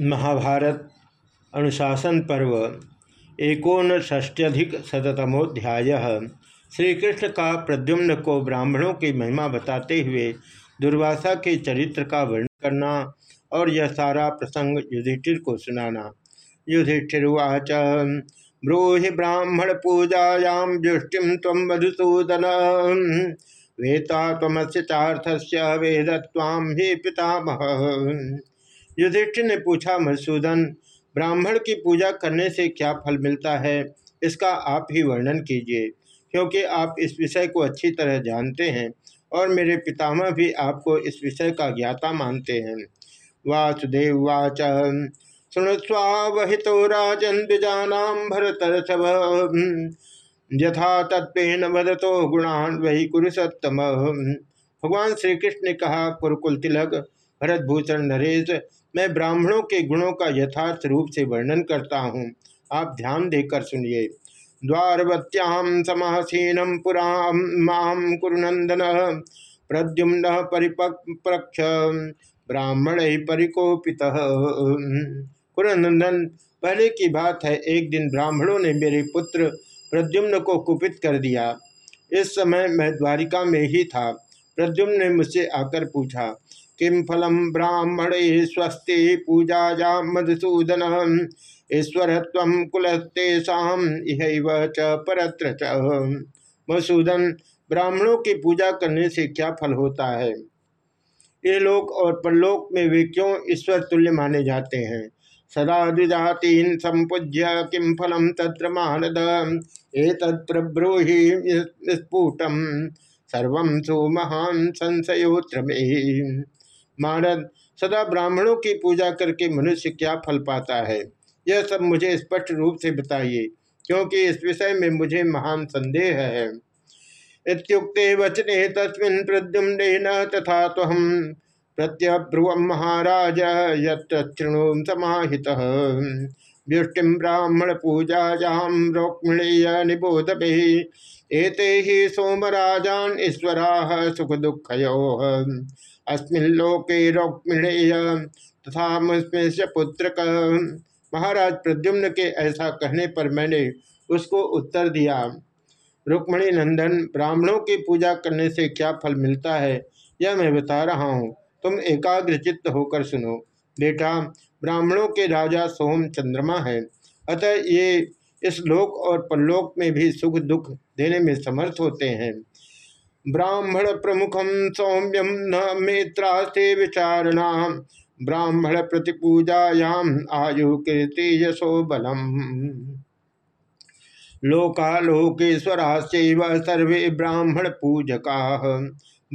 महाभारत अनुशासन पर्व एकोन षष्ट्यधिक शतमोध्याय श्री कृष्ण का प्रद्युम्न को ब्राह्मणों की महिमा बताते हुए दुर्वासा के चरित्र का वर्णन करना और यह सारा प्रसंग युधिष्ठिर को सुनाना। युधिष्ठिर्वाच ब्रूहि ब्राह्मण पूजायां दृष्टि तम मधुसूदन वेता तमस्य चार्थस्य वेदत्वाम ही पितामह। युधिष्ठिर ने पूछा, मधुसूदन, ब्राह्मण की पूजा करने से क्या फल मिलता है? इसका आप ही वर्णन कीजिए, क्योंकि आप इस विषय को अच्छी तरह जानते हैं और मेरे पितामह भी आपको इस विषय का ज्ञाता मानते हैं। वासुदेव वाच। शुणुस्वावहितो राजन द्विजानाम यथा तत्वेन वदतो गुणान वही कुरुसत्तम। भगवान श्री कृष्ण ने कहा कुरुकुल तिलक, भरतभूषण नरेश मैं ब्राह्मणों के गुणों का यथार्थ रूप से वर्णन करता हूँ। आप ध्यान देकर सुनिए। द्वारवत्याम समासीनम पुरा माम कुरुनंदन प्रद्युम्न परिपक्ष ब्राह्मण ही परिकोपित। कुरुनंदन पहले की बात है, एक दिन ब्राह्मणों ने मेरे पुत्र प्रद्युम्न को कुपित कर दिया। इस समय मैं द्वारिका में ही था। प्रद्युम्न ने मुझसे आकर पूछा किम फलम ब्राह्मण स्वस्ति पूजा मधुसूदन? ईश्वर कुलस्तेषा च परत्र च। मधुसूदन, ब्राह्मणों की पूजा करने से क्या फल होता है? ये लोक और परलोक में वे क्यों ईश्वर तुल्य माने जाते हैं? सदा द्विजातीन संपूज्य किम फलम तत्र मानद? एक प्रब्रूहि स्फुटम सर्व सुमहान संशयोत्र में। महारद सदा ब्राह्मणों की पूजा करके मनुष्य क्या फल पाता है? यह सब मुझे स्पष्ट रूप से बताइए, क्योंकि इस विषय में मुझे महान संदेह है। इत्युक्ते वचने तस्मिन् प्रद्युम्न तथा तो हम प्रत्यब्रुव महाराज यृणु समाहित। व्युष्टि ब्राह्मण पूजायाम रोक्मिणीय निबोध एते ही सोमराजान ईश्वरा सुख दुखयो अस्मिल्लोके रोक्मिणेय तथा पुत्र महाराज प्रद्युम्न के ऐसा कहने पर मैंने उसको उत्तर दिया, रुक्मणी नंदन, ब्राह्मणों की पूजा करने से क्या फल मिलता है? यह मैं बता रहा हूँ। तुम एकाग्र चित्त होकर सुनो। बेटा, ब्राह्मणों के राजा सोम चंद्रमा है। अतः ये इस लोक और परलोक में भी सुख दुख देने में समर्थ होते हैं। ब्राह्मण प्रमुखम सौम्यम न मेत्रास्ते विचारणा। ब्राह्मण प्रतिपूजायाम आयु कीर्ति यशो बलम सर्वे ब्राह्मण पूजका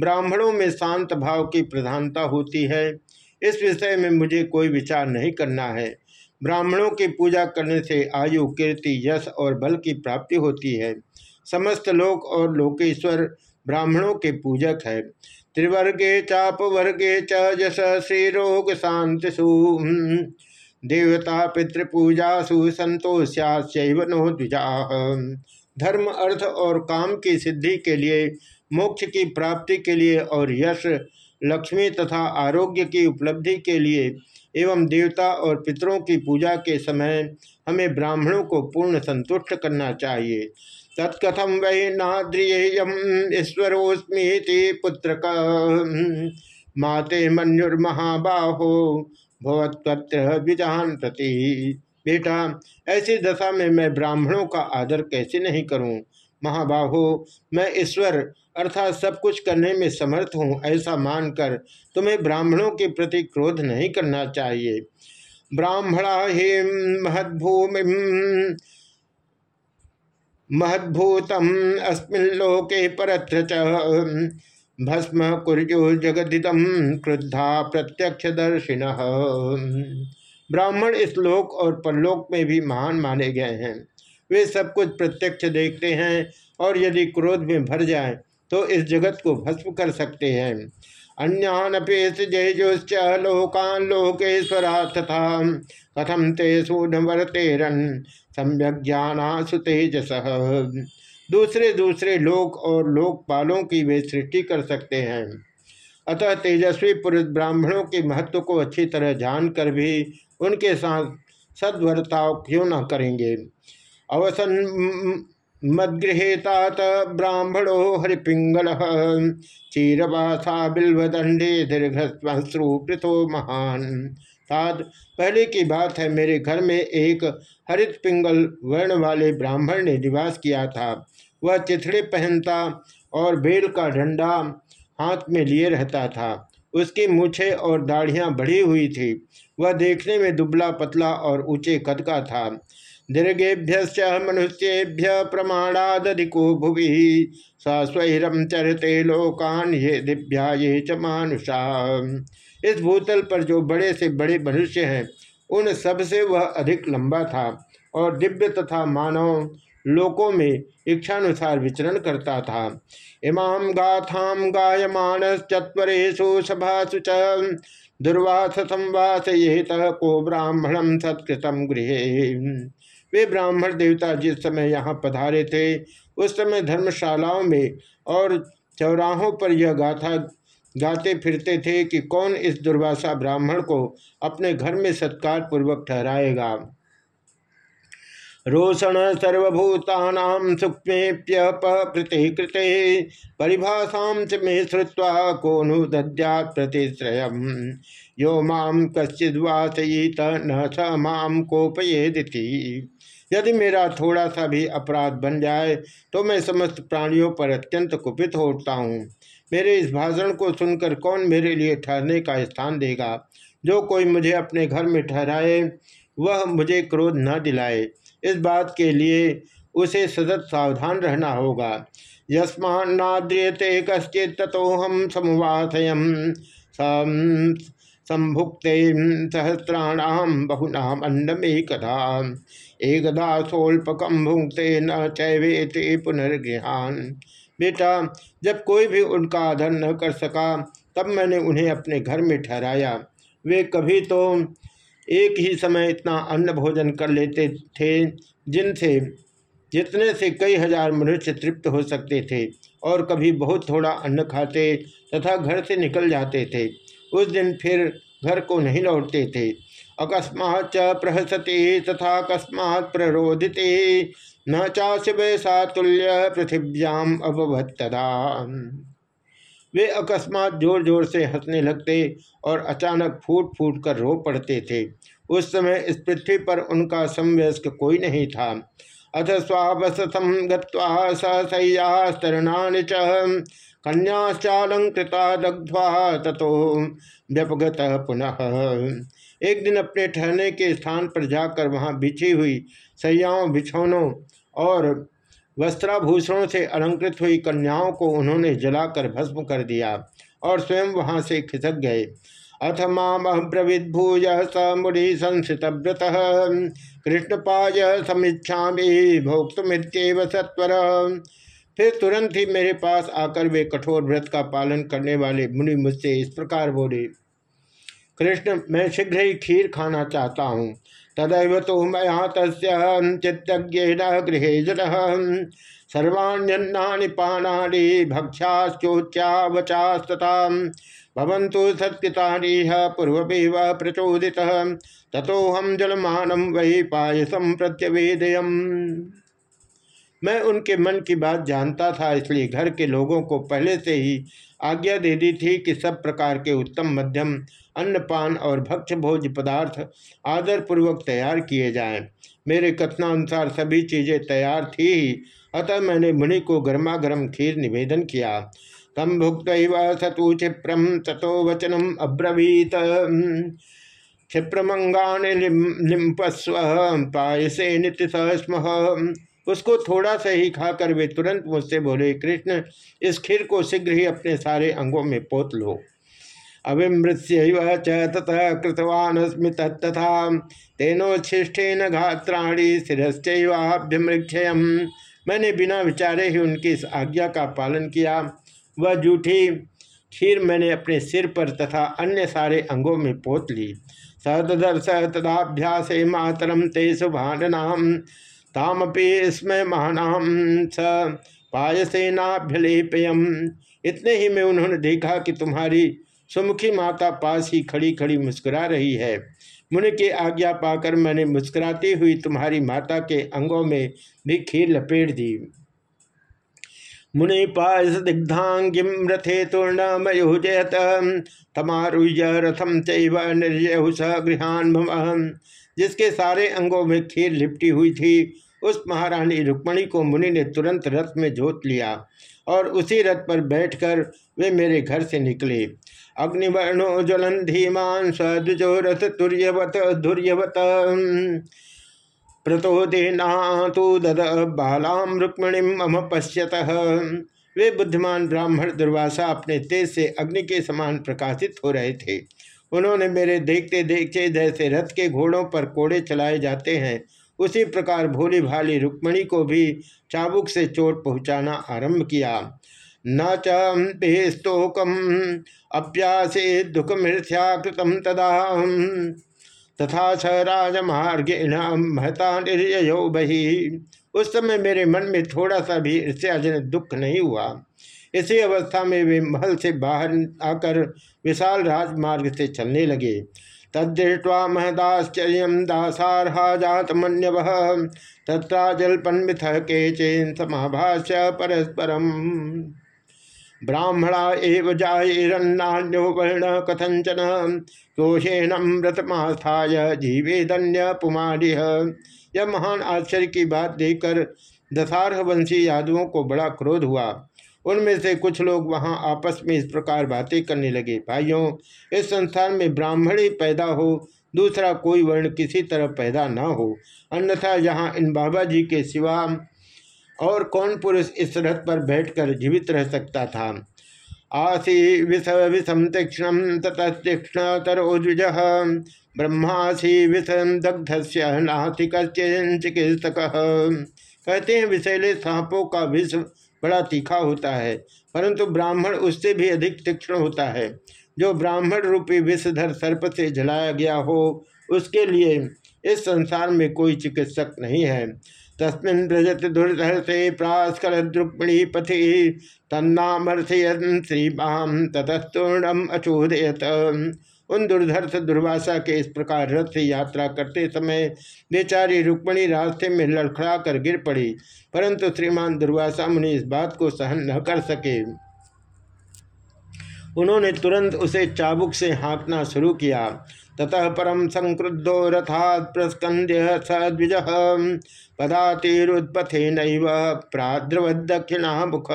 ब्राह्मणों में शांत भाव की प्रधानता होती है। इस विषय में मुझे कोई विचार नहीं करना है। ब्राह्मणों की पूजा करने से आयु, कीर्ति, यश और बल की प्राप्ति होती है। समस्त लोक और लोकेश्वर ब्राह्मणों के पूजक है। त्रिवर्गे चाप वर्गे चस श्री रोग शांतिषु देवता पितृपूजासु संतोष्याव नो द्विजा। धर्म, अर्थ और काम की सिद्धि के लिए, मोक्ष की प्राप्ति के लिए और यश, लक्ष्मी तथा आरोग्य की उपलब्धि के लिए एवं देवता और पितरों की पूजा के समय हमें ब्राह्मणों को पूर्ण संतुष्ट करना चाहिए। तत्कथम वै नाद्रियेयम ईश्वरोस्मीति पुत्र माते मनुर्महाबाहो भवत्त्र विजान प्रति बेटा, ऐसी दशा में मैं ब्राह्मणों का आदर कैसे नहीं करूँ? महाबाहो, मैं ईश्वर अर्थात सब कुछ करने में समर्थ हूँ ऐसा मानकर तुम्हें ब्राह्मणों के प्रति क्रोध नहीं करना चाहिए। ब्राह्मणा ही महद्भूमि महद्भूतम अस्मिल्लोके परत्र भस्म कुर्यो जगदिदम क्रुद्धा प्रत्यक्ष दर्शिन ब्राह्मण इस लोक और परलोक में भी महान माने गए हैं। वे सब कुछ प्रत्यक्ष देखते हैं और यदि क्रोध में भर जाए तो इस जगत को भस्म कर सकते हैं। अन्यानपेश जयजोश्च लोकान लोकेश्वरा तथा कथम ते सूनवरतेरन सम्यक ज्ञानासु तेजस। दूसरे दूसरे लोक और लोकपालों की वे सृष्टि कर सकते हैं। अतः तेजस्वी पुरुष ब्राह्मणों के महत्व को अच्छी तरह जानकर भी उनके साथ सद्वर्ताव क्यों न करेंगे? अवसन मद्गृहेतात ब्राह्मणो हरिपिंगल चीरवासा बिल्वदंडे दीर्घश्रु पृथो महान। साथ पहले की बात है, मेरे घर में एक हरित पिंगल वर्ण वाले ब्राह्मण ने निवास किया था। वह चिथड़े पहनता और बेल का डंडा हाथ में लिए रहता था। उसकी मूछे और दाढ़ियाँ बढ़ी हुई थी। वह देखने में दुबला पतला और ऊँचे कद का था। दीर्घेभ्य मनुष्येभ्य प्रमाणादिको भुवि स्वैरम चरते लोकान ये दिव्या ये च मानुषा। इस भूतल पर जो बड़े से बड़े मनुष्य हैं, उन सबसे वह अधिक लंबा था और दिव्य तथा मानव लोकों में इच्छानुसार विचरण करता था। इमाम गाथाम गायमान चत्वरेशु सभासु च। दुर्वास संवास ये को ब्राह्मणम सत्कृतम गृह। वे ब्राह्मण देवता जिस समय यहाँ पधारे थे, उस समय धर्मशालाओं में और चौराहों पर यह गाथा गाते फिरते थे कि कौन इस दुर्वासा ब्राह्मण को अपने घर में सत्कार पूर्वक ठहराएगा। रोषण सर्वभूता सूक्ष्मेप्यपृते कृते, परिभाषा च मे श्रुवा को नु दद्यात् प्रतिश्रय यो माम कश्चिद्वासयीत न स माम कोपयेदिति। यदि मेरा थोड़ा सा भी अपराध बन जाए तो मैं समस्त प्राणियों पर अत्यंत कुपित हो उठता हूँ। मेरे इस भाषण को सुनकर कौन मेरे लिए ठहरने का स्थान देगा? जो कोई मुझे अपने घर में ठहराए, वह मुझे क्रोध न दिलाए। इस बात के लिए उसे सतत सावधान रहना होगा। यस्माद्रियते कश्चित तथो हम समुवाथयम संभुक्ते सहस्राणाम बहुनाम अन्नमेकधा एकदा सोल्पकम भुंगते न चैवेते पुनर्गृहान। बेटा, जब कोई भी उनका आदर न कर सका, तब मैंने उन्हें अपने घर में ठहराया। वे कभी तो एक ही समय इतना अन्न भोजन कर लेते थे, जिनसे, जितने से कई हज़ार मनुष्य तृप्त हो सकते थे, और कभी बहुत थोड़ा अन्न खाते तथा घर से निकल जाते थे। उस दिन फिर घर को नहीं लौटते थे। अकस्मात च प्रहसते तथा अकस्मात प्ररोधिते न चाश वैसा तुल्य पृथिव्याम अभवत तदा। वे अकस्मात ज़ोर ज़ोर से हंसने लगते और अचानक फूट फूट कर रो पड़ते थे। उस समय इस पृथ्वी पर उनका समवयस्क कोई नहीं था। अथ स्वावसतम गत्वा सहसैयास्तरणानि च। कन्याश्चालंकृता दग्ध्वा तथो व्यपगत पुनः। एक दिन अपने ठहरने के स्थान पर जाकर वहाँ बिछी हुई सैयाओं, बिछौनों और वस्त्राभूषणों से अलंकृत हुई कन्याओं को उन्होंने जलाकर भस्म कर दिया और स्वयं वहाँ से खिसक गए। अथ माम ब्रविद भूय स मुड़ी संसित व्रत। कृष्णपाय समीक्षा भोक्तुमित्यव सत्वर। फिर तुरंत ही मेरे पास आकर वे कठोर व्रत का पालन करने वाले मुनि मुझसे इस प्रकार बोले, कृष्ण, मैं शीघ्र ही खीर खाना चाहता हूँ। तदैव तो मया तस्चित्तज्ञेन गृह जन। सर्वाण्यन्नानि पानानि भक्ष्याश्चोच्चावचास्तथा भवंतु सत्कृतानीह पूर्वमेव प्रचोदित। तथोहम जलमानम वही पायसम प्रत्यवेदयम। मैं उनके मन की बात जानता था, इसलिए घर के लोगों को पहले से ही आज्ञा दे दी थी कि सब प्रकार के उत्तम मध्यम, अन्नपान और भक्ष भोज पदार्थ आदरपूर्वक तैयार किए जाएँ। मेरे कथनानुसार सभी चीज़ें तैयार थी ही, अतः मैंने मुनि को गर्मा गर्म खीर निवेदन किया। तम भुक्त सतु क्षिप्रम तथो वचनम अब्रवीत। क्षिप्रमंगा लिम्पस्व, पायसे नित्य स्म उसको थोड़ा सा ही खाकर वे तुरंत मुझसे बोले, कृष्ण, इस खीर को शीघ्र ही अपने सारे अंगों में पोत लो। अभिमृत्य ततः कृतवान स्मित तथा। तेनोच्छिष्टेन घात्राणी शिश्चैवाभ्यमृक्षय मैंने बिना विचारे ही उनकी इस आज्ञा का पालन किया। वह जूठी खीर मैंने अपने सिर पर तथा अन्य सारे अंगों में पोत ली। सतदर्श तदाभ्यास मातरम ते शुभाननाम। तामपि स्म महानाम स पायसेनाभ्यलेपयम इतने ही में उन्होंने देखा कि तुम्हारी सुमुखी माता पास ही खड़ी खड़ी मुस्कुरा रही है। मुनि की आज्ञा पाकर मैंने मुस्कुराती हुई तुम्हारी माता के अंगों में भी खीर लपेट दी। मुनि पायस दिग्धांगिम रथे तूर्णमयुजयत तमारुह्य रथम चैव निर्जयुष गृहान जिसके सारे अंगों में खीर लिपटी हुई थी। उस महारानी रुक्मणी को मुनि ने तुरंत रथ में जोत लिया और उसी रथ पर बैठकर वे मेरे घर से निकले। अग्निवर्णो ज्वलन धीमान सद्विजो रथ तुर्यवत धुर्यवत प्रतोदेना तो दद बालाम रुक्मणिम मम पश्यत। वे बुद्धिमान ब्राह्मण दुर्वासा अपने तेज से अग्नि के समान प्रकाशित हो रहे थे। उन्होंने मेरे देखते देखते जैसे रथ के घोड़ों पर कोड़े चलाए जाते हैं, उसी प्रकार भोली भाली रुक्मणी को भी चाबुक से चोट पहुंचाना आरंभ किया। न चेस्तोकम अप्यासे दुख मृथ्याकृतम तदा। तथा स राजमार्गेण महता निर्यो बही। उस समय मेरे मन में थोड़ा सा भी ईर्ष्याजनक दुख नहीं हुआ। इसी अवस्था में वे महल से बाहर आकर विशाल राजमार्ग से चलने लगे। तदृष्ट्वा महदाश्चर्य दासारहा जात मनव तत्राजल्पन्मिथ के चेन समाभाष्य परस्परम। ब्राह्मणा एव जायरन्नान्यो वर्ण कथंचन कोशेणमृतमास्थाय जीवे धन्य पुमारिह यह महान आश्चर्य की बात देखकर दशारह वंशी यादवों को बड़ा क्रोध हुआ। उनमें से कुछ लोग वहाँ आपस में इस प्रकार बातें करने लगे, भाइयों, इस संसार में ब्राह्मण ही पैदा हो, दूसरा कोई वर्ण किसी तरह पैदा न हो। अन्यथा यहाँ इन बाबा जी के सिवा और कौन पुरुष इस रथ पर बैठकर जीवित रह सकता था? आसी विष विषम तीक्षण ततः तीक्षण तरोज ब्रह्मासी विषम दग्ध से नाथिक चिकित्सक। कहते हैं, विषैले सांपों का विष बड़ा तीखा होता है, परंतु ब्राह्मण उससे भी अधिक तीक्ष्ण होता है। जो ब्राह्मण रूपी विषधर सर्प से जलाया गया हो, उसके लिए इस संसार में कोई चिकित्सक नहीं है। तस्मिन् रजत दुर्धर से प्रास्कर द्रुक्मणी पथि तन्नामर्थयन श्रीमाम ततस्तूर्णम अचोदयत। उन दुर्धर्ष दुर्वासा के इस प्रकार रथ से यात्रा करते समय बेचारी रुक्मणी रास्ते में लड़खड़ा कर गिर पड़ी, परंतु श्रीमान दुर्वासा मुनि इस बात को सहन न कर सके। उन्होंने तुरंत उसे चाबुक से हाँकना शुरू किया। ततः परम संक्रुद्धो रथात प्रस्कंद्य सद्विज पदातिरुत्पथे नैव दक्षिणा मुख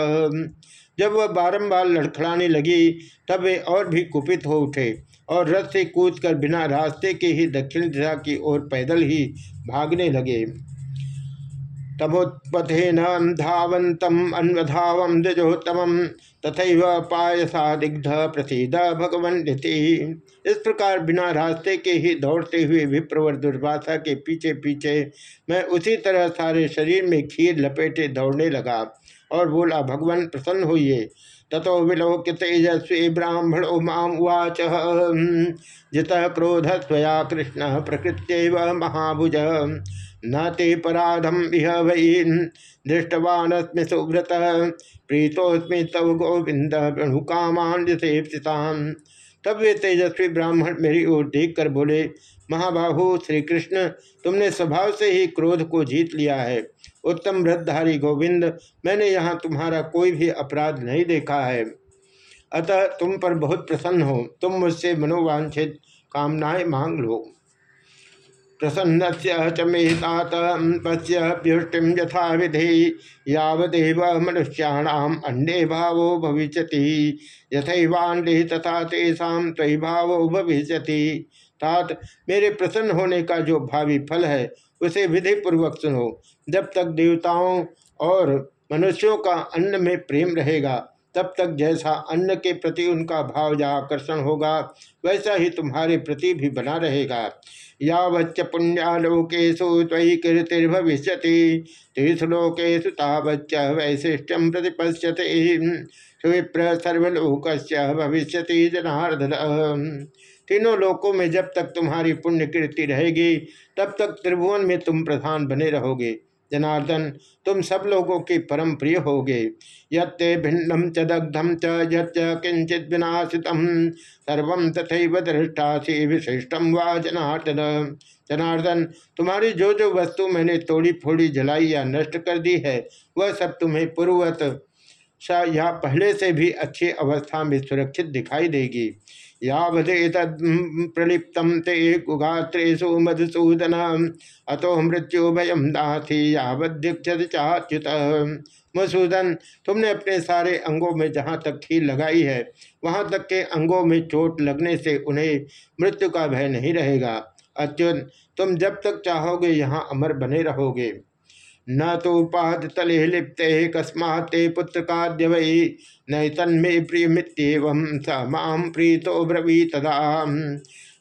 जब वह बारंबार लड़खड़ाने लगी, तब वे और भी कुपित हो उठे और रथ से कूदकर बिना रास्ते के ही दक्षिण दिशा की ओर पैदल ही भागने लगे। तमोत्पथेन धावंतम अन्वधावम द्विजोत्तम तथा पायसा दिग्ध प्रसिद भगवन इस प्रकार बिना रास्ते के ही दौड़ते हुए विप्रवर दुर्भाषा के पीछे पीछे मैं उसी तरह सारे शरीर में खीर लपेटे दौड़ने लगा और बोला, भगवान, प्रसन्न होइए। ततो विलोक तेजस्वी ब्राह्मण उमाम उवाच। जित क्रोध स्वया कृष्ण प्रकृत्य महाभुज। न ते पराधम इह वही दृष्टवानस्मि सुव्रत। प्रीतोस्मि तव गोविंद वेणुकामान तब वे तेजस्वी ब्राह्मण मेरी ओर देख कर बोले, महाबाहु श्री कृष्ण तुमने स्वभाव से ही क्रोध को जीत लिया है। उत्तम व्रतधारी गोविंद मैंने यहाँ तुम्हारा कोई भी अपराध नहीं देखा है। अतः तुम पर बहुत प्रसन्न हो। तुम मुझसे मनोवांछित कामनाएँ मांग लो। प्रसन्न च मेहतात पश्य यथा विधि यावदेव मनुष्याणाम अंडे भावो भविष्य यथवाण्डे तथा तेषा तय भाव भविष्य तात, मेरे प्रसन्न होने का जो भावी फल है, उसे विधि पूर्वक सुनो। जब तक देवताओं और मनुष्यों का अन्न में प्रेम रहेगा, तब तक जैसा अन्न के प्रति उनका भाव या आकर्षण होगा, वैसा ही तुम्हारे प्रति भी बना रहेगा। यावच्च पुण्यालोकेशु तयि कीर्तिर्भविष्य तीर्थलोकेशु तावच्च वैशिष्ट्यम प्रतिपश्यते। सुविप्र सर्वलोक भविष्य जनार्दन। तीनों लोकों में जब तक तुम्हारी पुण्य कीर्ति रहेगी, तब तक त्रिभुवन में तुम प्रधान बने रहोगे। जनार्दन, तुम सब लोगों की परम प्रिय हो होगे। ये भिन्नम च दग्धम च किंचित विनाशित सर्व तथा दृष्टासी विशिष्टम व जनार्दन। जनार्दन, तुम्हारी जो जो वस्तु मैंने तोड़ी फोड़ी जलाई या नष्ट कर दी है, वह सब तुम्हें पूर्वत या पहले से भी अच्छी अवस्था में सुरक्षित दिखाई देगी। यावदे प्रलिप्त ते कुगात्रेशु मधुसूदन। अतो मृत्यु भयम दाथी यावदीक्षत चाच्युत। मधुसूदन, तुमने अपने सारे अंगों में जहाँ तक खील लगाई है, वहाँ तक के अंगों में चोट लगने से उन्हें मृत्यु का भय नहीं रहेगा। अच्युत तुम जब तक चाहोगे यहाँ अमर बने रहोगे। न तो पाद तले लिप्ते कस्माते पुत्र काद्य वही न तन्मे प्रियमित्यव स माम प्रीतो ब्रवी तदा।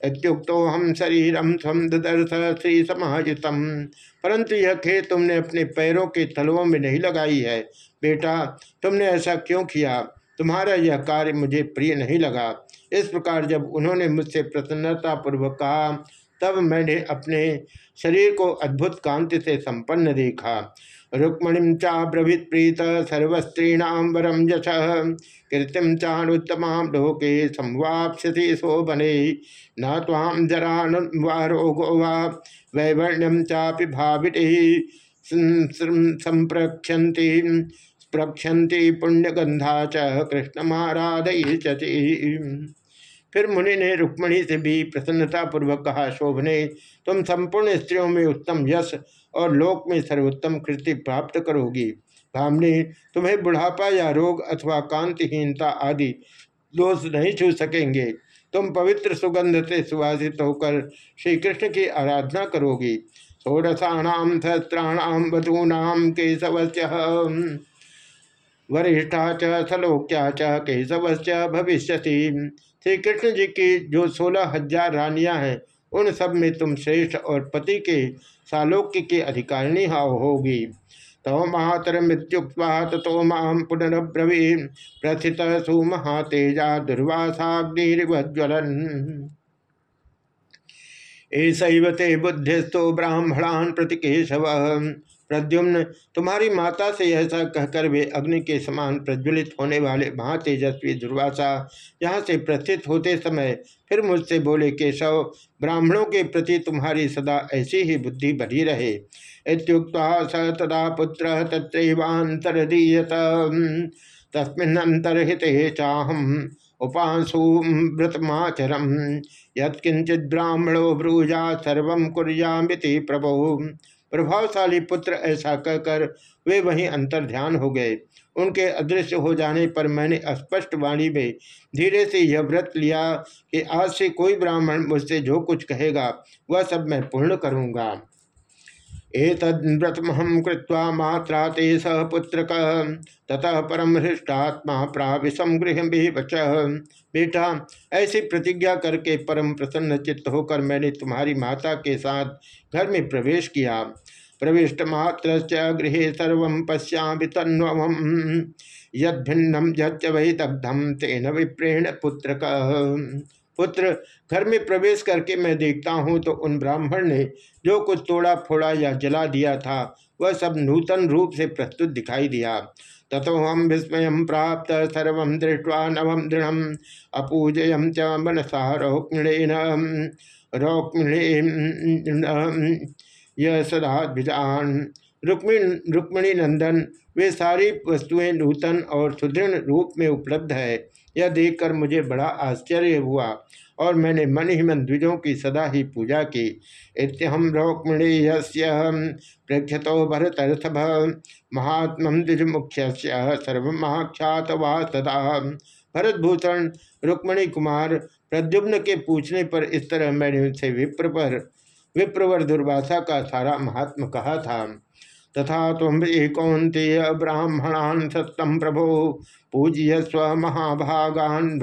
हम शरीरम स्वम दर्श श्री समाहितम परंतु यह खेत तुमने अपने पैरों के तलवों में नहीं लगाई है। बेटा, तुमने ऐसा क्यों किया? तुम्हारा यह कार्य मुझे प्रिय नहीं लगा। इस प्रकार जब उन्होंने मुझसे प्रसन्नता पूर्वक कहा तब मैंने अपने शरीर को अद्भुत कांति से संपन्न देखा। रुक्मणि चाब्रवीत प्रीत सर्वस्त्रीणाम वरम यश। कीर्तिम चाणुत्तमा लोके संवाप्स्यति शोभने। न ताम जरा रोगो वा वैवर्ण्यम चापि भावित। संप्रक्षति प्रक्षति पुण्यगंधा च। कृष्णमाराधय चति। फिर मुनि ने रुक्मणी से भी प्रसन्नतापूर्वक कहा, शोभने, तुम संपूर्ण स्त्रियों में उत्तम यश और लोक में सर्वोत्तम कृति प्राप्त करोगी। भामनी, तुम्हें बुढ़ापा या रोग अथवा कांतिहीनता आदि दोष नहीं छू सकेंगे। तुम पवित्र सुगंध से सुवासित होकर श्री कृष्ण की आराधना करोगी। षोड़शाणाम सहस्त्राणाम वधूनाम केशवस्य। वरिष्ठा च, सलोक्या च केशवश्च भविष्य श्री कृष्ण जी की जो सोलह हज़ार रानियाँ हैं, उन सब में तुम श्रेष्ठ और पति के सालोक्य के अधिकारिणी हाव होगी। तो महातर मृत्युक्वा तथो माम पुनरब्रवी प्रथित सुमहातेजा दुर्वासाग्निर्वज्वलन। ऐसा ते बुद्धिस्तो ब्राह्मणान प्रति केशव। प्रद्युम्न, तुम्हारी माता से ऐसा कहकर वे अग्नि के समान प्रज्वलित होने वाले महातेजस्वी दुर्वासा यहाँ से प्रस्थित होते समय फिर मुझसे बोले, केशव, ब्राह्मणों के प्रति तुम्हारी सदा ऐसी ही बुद्धि बनी रहे। इतुक्त स तदा पुत्र तत्रैवांतरदीयत तस्मिन्नंतरहित चाहम उपासु व्रतमाचरम। यत्किंचित ब्राह्मणो ब्रूजा सर्व कुरियामिति प्रभु। प्रभावशाली पुत्र ऐसा कहकर वे वहीं अंतर ध्यान हो गए। उनके अदृश्य हो जाने पर मैंने स्पष्ट वाणी में धीरे से यह व्रत लिया कि आज से कोई ब्राह्मण मुझसे जो कुछ कहेगा, वह सब मैं पूर्ण करूँगा। एतद्व्रतमहम कृत्वा मात्रा ते सह पुत्र ततः परम हृष्टात्मा प्राविशम गृह बच बेटा, ऐसी प्रतिज्ञा करके परम प्रसन्न चित्त होकर मैंने तुम्हारी माता के साथ घर में प्रवेश किया। प्रविष्ट मात्र गृह सर्व पश्या तन्व यदिन्नम यच्च वही दग्धम तेन विप्रेण पुत्र पुत्र, घर में प्रवेश करके मैं देखता हूँ तो उन ब्राह्मण ने जो कुछ तोड़ा, फोड़ा या जला दिया था, वह सब नूतन रूप से प्रस्तुत दिखाई दिया। तथो हम विस्मय प्राप्त सर्व दृष्टवा नवम दृढ़, अपूजय च मनसा रोक्मिणेन। यह सदाभिजान रुक्मिणी रुक्मिणी नंदन वे सारी वस्तुएँ नूतन और सुदृढ़ रूप में उपलब्ध है। यह देखकर मुझे बड़ा आश्चर्य हुआ और मैंने मन ही मन द्विजों की सदा ही पूजा की। इत्यहम रोक्मिणीय प्रेक्षतो भरतर्थ महात्म द्विज मुख्य सर्वमाख्यात वा सदा। भरतभूषण रुक्मणी कुमार प्रद्युम्न के पूछने पर इस तरह मैंने उनसे विप्र पर विप्रवर दुर्वासा का सारा महात्म कहा था। तथा तुम कौंतेय ब्राह्मणान सत्तम प्रभो। पूज्य स्व महाभागान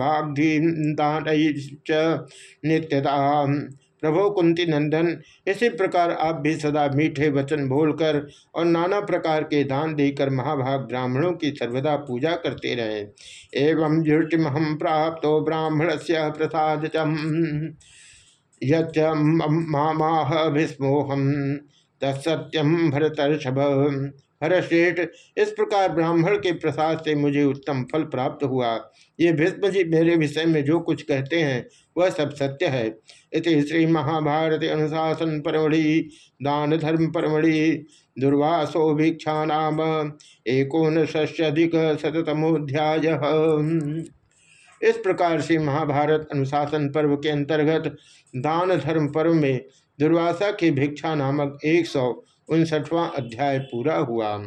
नित्यता। प्रभो कुंती नंदन, इसी प्रकार आप भी सदा मीठे वचन बोलकर और नाना प्रकार के दान देकर महाभाग ब्राह्मणों की सर्वदा पूजा करते रहे। एवं जुष्टिमहम प्राप्त ब्राह्मण से प्रसाद मामाह भीस्मोहम तत्सत्यम भरतर्षभ। हरश्रेष्ठ, इस प्रकार ब्राह्मण के प्रसाद से मुझे उत्तम फल प्राप्त हुआ। ये भीष्म जी मेरे विषय में जो कुछ कहते हैं, वह सब सत्य है। इति श्री महाभारत अनुशासन परमढ़ि दान धर्म परमढ़ि, दुर्वासो भिक्षा नाम एकोन षष्ट्यधिक शतमोध्याय इस प्रकार से महाभारत अनुशासन पर्व के अंतर्गत दान धर्म पर्व में दुर्वासा की भिक्षा नामक एक सौ उनसठवां अध्याय पूरा हुआ।